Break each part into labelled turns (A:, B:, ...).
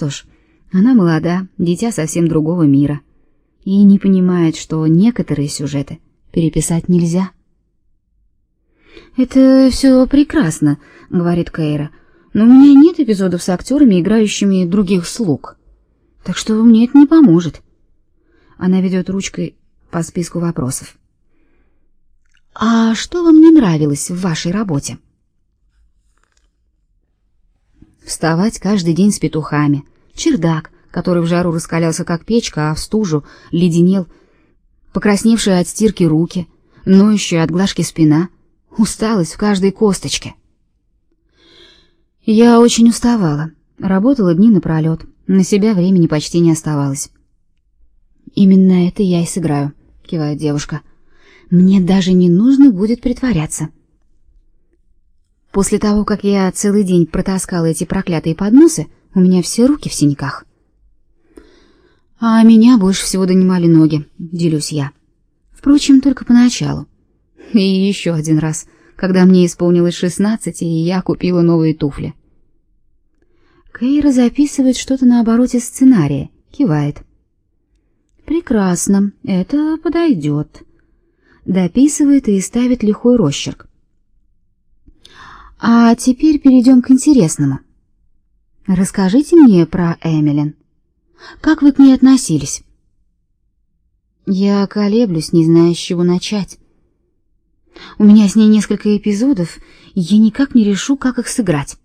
A: что ж, она молода, дитя совсем другого мира, и не понимает, что некоторые сюжеты переписать нельзя. «Это все прекрасно», — говорит Кейра, «но у меня нет эпизодов с актерами, играющими других слуг, так что мне это не поможет». Она ведет ручкой по списку вопросов. «А что вам не нравилось в вашей работе?» Вставать каждый день с петухами, чердак, который в жару раскалялся как печка, а в стужу леденел, покрасневшие от стирки руки, ноющая от глажки спина — усталость в каждой косточке. Я очень уставала, работала дни напролет, на себя времени почти не оставалось. Именно это я и сыграю, кивает девушка. Мне даже не нужно будет притворяться. После того, как я целый день протаскала эти проклятые подносы, у меня все руки в синяках. А меня больше всего донимали ноги, делюсь я. Впрочем, только поначалу. И еще один раз, когда мне исполнилось шестнадцать, и я купила новые туфли. Кейра записывает что-то на обороте сценария, кивает. Прекрасно, это подойдет. Дописывает и ставит лихой росчерк. А теперь перейдем к интересному. Расскажите мне про Эмилин. Как вы к ней относились? Я колеблюсь, не зная, с чего начать. У меня с ней несколько эпизодов, и я никак не решу, как их сыграть.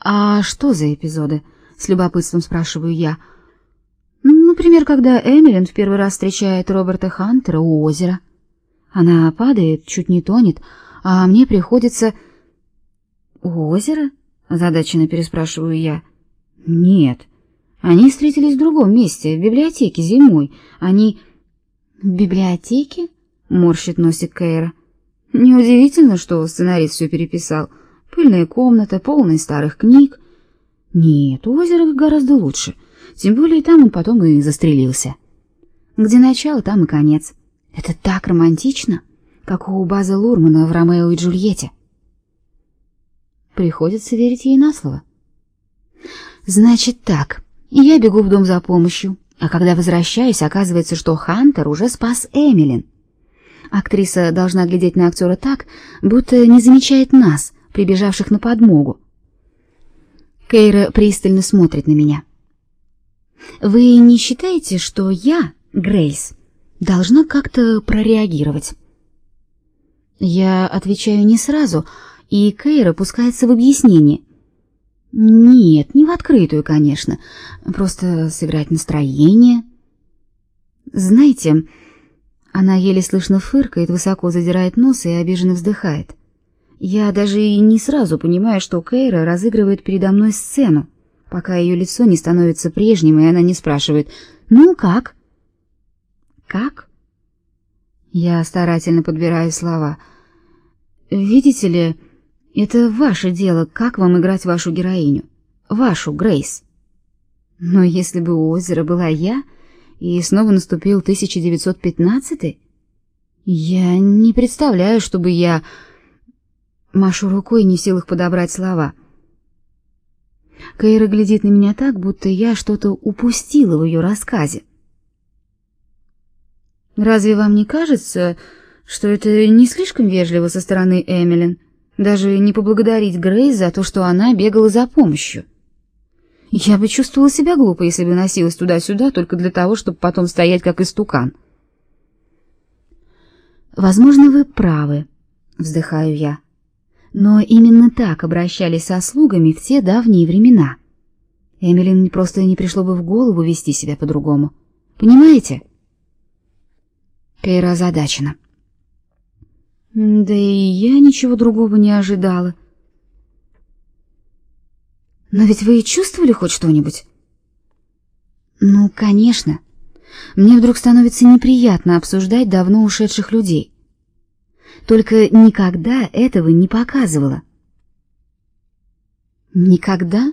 A: А что за эпизоды? с любопытством спрашиваю я. Например, когда Эмилин в первый раз встречает Роберта Хантера у озера. Она падает, чуть не тонет, а мне приходится У озера? озадаченно переспрашиваю я. Нет. Они встретились в другом месте, в библиотеке зимой. Они в библиотеке? морщит носик Кейра. Неудивительно, что сценарист все переписал. Пыльная комната, полная старых книг. Нет, озеро гораздо лучше. Тем более там он потом и застрелился. Где начало, там и конец. Это так романтично, как у База Лурмана в Ромео и Джульетте. Приходится верить ей на слово. Значит так, я бегу в дом за помощью, а когда возвращаюсь, оказывается, что Хантер уже спас Эмилин. Актриса должна глядеть на актера так, будто не замечает нас, прибежавших на подмогу. Кейра пристально смотрит на меня. Вы не считаете, что я, Грейс, должна как-то прореагировать? Я отвечаю не сразу, и Кейра пускается в объяснение. Нет, не в открытую, конечно, просто сыграть настроение. Знаете, она еле слышно фыркает, высоко задирает нос и обиженно вздыхает. Я даже и не сразу понимаю, что Кейра разыгрывает передо мной сцену, пока ее лицо не становится прежним, и она не спрашивает «Ну, как?» «Как?» Я старательно подбираю слова. «Видите ли, это ваше дело, как вам играть вашу героиню. Вашу, Грейс. Но если бы у озера была я, и снова наступил 1915 Я не представляю, чтобы я машу рукой, не в силах подобрать слова. Кейра глядит на меня так, будто я что-то упустила в ее рассказе. Разве вам не кажется, что это не слишком вежливо со стороны Эмилин, даже не поблагодарить Грейс за то, что она бегала за помощью? Я бы чувствовала себя глупо, если бы носилась туда-сюда только для того, чтобы потом стоять как истукан. Возможно, вы правы, вздыхаю я. Но именно так обращались со слугами в те давние времена. Эмилин просто не пришло бы в голову вести себя по-другому. Понимаете? Кейра озадачена. Да и я ничего другого не ожидала. Но ведь вы и чувствовали хоть что-нибудь? Ну, конечно. Мне вдруг становится неприятно обсуждать давно ушедших людей. Только никогда этого не показывала. Никогда?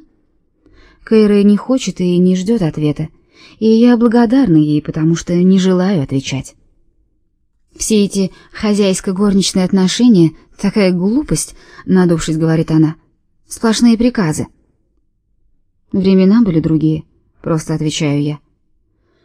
A: Кэйра не хочет и не ждет ответа, и я благодарна ей, потому что не желаю отвечать. Все эти хозяйско-горничные отношения — такая глупость, надувшись, говорит она. Сплошные приказы. Времена были другие, просто отвечаю я.